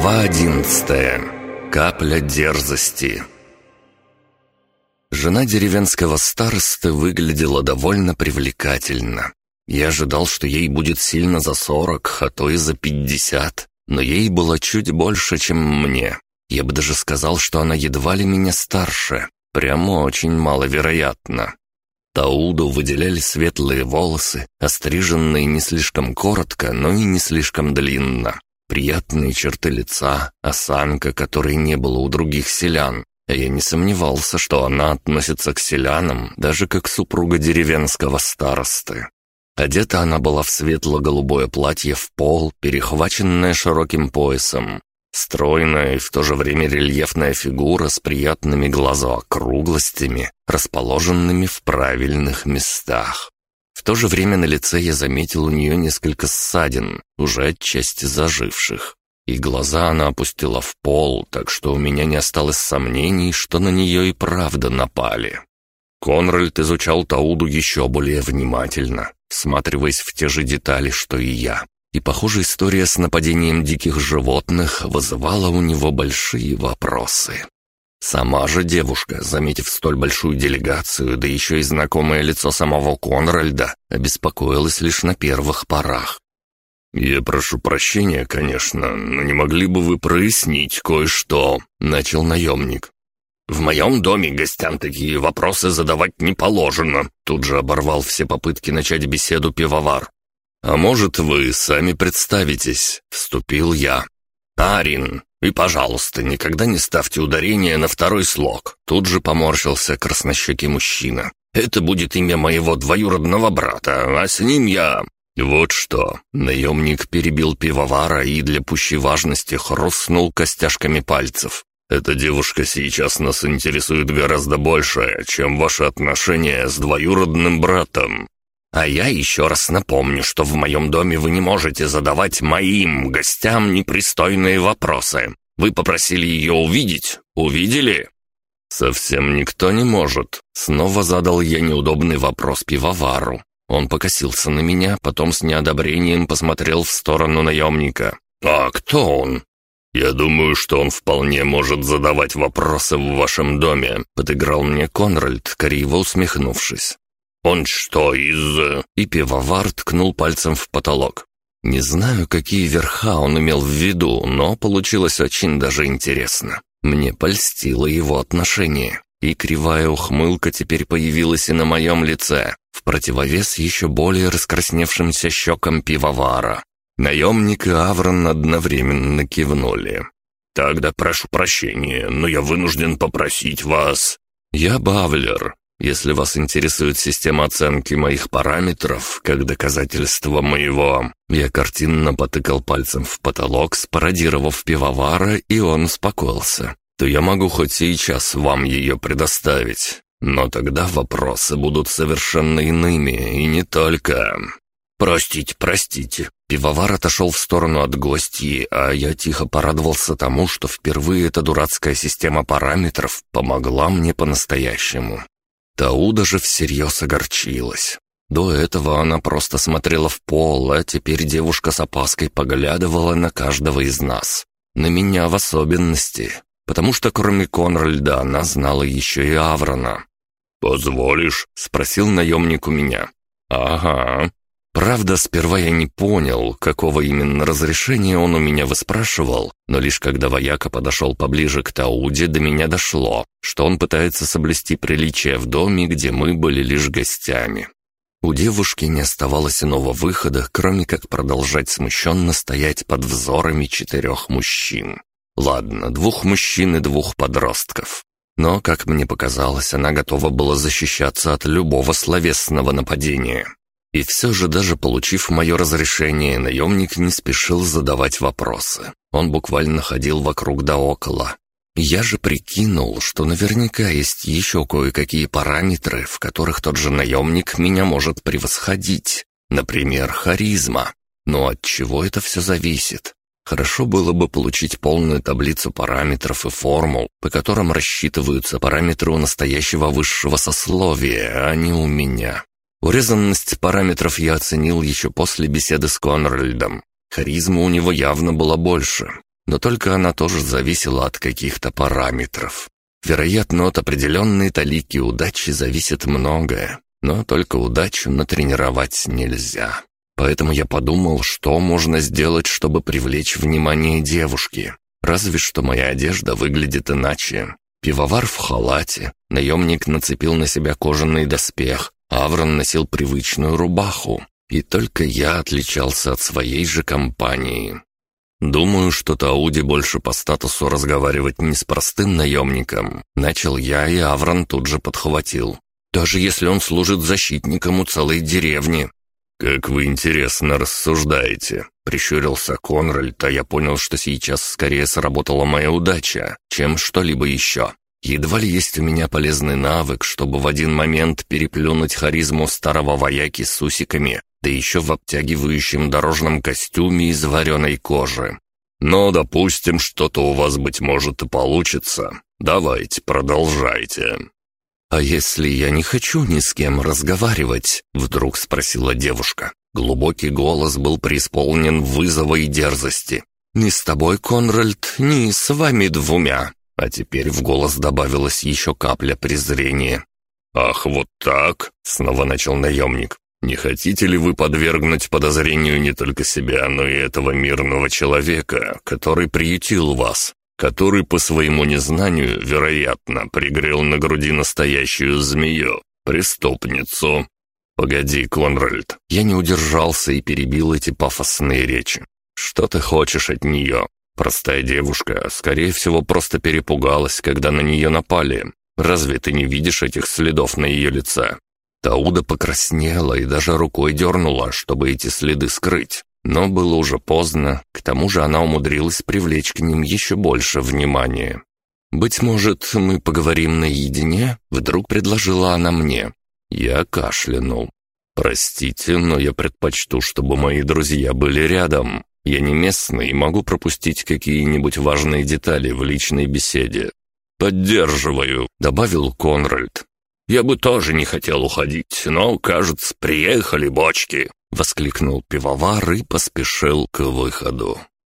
Глава одиннадцатая. Капля дерзости. Жена деревенского старосты выглядела довольно привлекательно. Я ожидал, что ей будет сильно за сорок, а то и за пятьдесят, но ей было чуть больше, чем мне. Я бы даже сказал, что она едва ли меня старше. Прямо очень маловероятно. Тауду выделяли светлые волосы, остриженные не слишком коротко, но и не слишком длинно. Приятные черты лица, осанка, которой не было у других селян. Я не сомневался, что она относится к селянам, даже как супруга деревенского старосты. Одета она была в светло-голубое платье в пол, перехваченное широким поясом. Стройная и в то же время рельефная фигура с приятными глазоокруглостями, расположенными в правильных местах. В то же время на лице я заметил у нее несколько ссадин, уже отчасти заживших. И глаза она опустила в пол, так что у меня не осталось сомнений, что на нее и правда напали. Конральд изучал Тауду еще более внимательно, всматриваясь в те же детали, что и я. И, похоже, история с нападением диких животных вызывала у него большие вопросы. Сама же девушка, заметив столь большую делегацию, да еще и знакомое лицо самого Конральда, обеспокоилась лишь на первых порах. «Я прошу прощения, конечно, но не могли бы вы прояснить кое-что?» — начал наемник. «В моем доме гостям такие вопросы задавать не положено», — тут же оборвал все попытки начать беседу пивовар. «А может, вы сами представитесь?» — вступил я. «Арин, и, пожалуйста, никогда не ставьте ударение на второй слог. Тут же поморщился краснощекий мужчина. Это будет имя моего двоюродного брата, а с ним я... Вот что. Наемник перебил пивовара и для пущей важности хрустнул костяшками пальцев. Эта девушка сейчас нас интересует гораздо больше, чем ваши отношения с двоюродным братом. А я еще раз напомню, что в моем доме вы не можете задавать моим гостям непристойные вопросы. Вы попросили ее увидеть? Увидели?» «Совсем никто не может». Снова задал я неудобный вопрос пивовару. Он покосился на меня, потом с неодобрением посмотрел в сторону наемника. «А кто он?» «Я думаю, что он вполне может задавать вопросы в вашем доме», — подыграл мне Конральд, криво усмехнувшись. «Он что, из...» И пивовар ткнул пальцем в потолок. Не знаю, какие верха он имел в виду, но получилось очень даже интересно. Мне польстило его отношение, и кривая ухмылка теперь появилась и на моем лице, в противовес еще более раскрасневшимся щекам пивовара. Наемник и Аврон одновременно кивнули. «Тогда прошу прощения, но я вынужден попросить вас...» «Я Бавлер, если вас интересует система оценки моих параметров, как доказательство моего...» Я картинно потыкал пальцем в потолок, спародировав пивовара, и он успокоился. «То я могу хоть сейчас вам ее предоставить. Но тогда вопросы будут совершенно иными, и не только...» «Простите, простите». Пивовар отошел в сторону от гостей, а я тихо порадовался тому, что впервые эта дурацкая система параметров помогла мне по-настоящему. Тауда же всерьез огорчилась. До этого она просто смотрела в пол, а теперь девушка с опаской поглядывала на каждого из нас. На меня в особенности, потому что кроме Конральда она знала еще и Аврона. «Позволишь?» — спросил наемник у меня. «Ага», Правда, сперва я не понял, какого именно разрешения он у меня выспрашивал, но лишь когда вояка подошел поближе к Тауде, до меня дошло, что он пытается соблюсти приличие в доме, где мы были лишь гостями. У девушки не оставалось иного выхода, кроме как продолжать смущенно стоять под взорами четырех мужчин. Ладно, двух мужчин и двух подростков. Но, как мне показалось, она готова была защищаться от любого словесного нападения. И все же, даже получив мое разрешение, наемник не спешил задавать вопросы. Он буквально ходил вокруг да около. Я же прикинул, что наверняка есть еще кое-какие параметры, в которых тот же наемник меня может превосходить. Например, харизма. Но от чего это все зависит? Хорошо было бы получить полную таблицу параметров и формул, по которым рассчитываются параметры у настоящего высшего сословия, а не у меня. Урезанность параметров я оценил еще после беседы с Конральдом. Харизма у него явно была больше. но только она тоже зависела от каких-то параметров. Вероятно, от определенной талики удачи зависит многое, но только удачу натренировать нельзя. Поэтому я подумал, что можно сделать, чтобы привлечь внимание девушки. Разве что моя одежда выглядит иначе. Пивовар в халате, наемник нацепил на себя кожаный доспех, Аврон носил привычную рубаху, и только я отличался от своей же компании. Думаю, что Тауди больше по статусу разговаривать не с простым наемником. Начал я, и Аврон тут же подхватил. Даже если он служит защитником у целой деревни. «Как вы интересно рассуждаете», — прищурился Конральд, а я понял, что сейчас скорее сработала моя удача, чем что-либо еще. Едва ли есть у меня полезный навык, чтобы в один момент переплюнуть харизму старого вояки с усиками, да еще в обтягивающем дорожном костюме из вареной кожи. Но, допустим, что-то у вас, быть может, и получится. Давайте, продолжайте. «А если я не хочу ни с кем разговаривать?» — вдруг спросила девушка. Глубокий голос был преисполнен вызова и дерзости. «Ни с тобой, Конральд, ни с вами двумя». А теперь в голос добавилась еще капля презрения. «Ах, вот так?» — снова начал наемник. «Не хотите ли вы подвергнуть подозрению не только себя, но и этого мирного человека, который приютил вас? который по своему незнанию, вероятно, пригрел на груди настоящую змею, преступницу. «Погоди, Конральд, я не удержался и перебил эти пафосные речи. Что ты хочешь от нее? Простая девушка, скорее всего, просто перепугалась, когда на нее напали. Разве ты не видишь этих следов на ее лице?» Тауда покраснела и даже рукой дернула, чтобы эти следы скрыть. Но было уже поздно, к тому же она умудрилась привлечь к ним еще больше внимания. «Быть может, мы поговорим наедине?» — вдруг предложила она мне. Я кашлянул. «Простите, но я предпочту, чтобы мои друзья были рядом. Я не местный и могу пропустить какие-нибудь важные детали в личной беседе». «Поддерживаю», — добавил Конральд. «Я бы тоже не хотел уходить, но, кажется, приехали бочки». — воскликнул пивовар и поспешил к выходу.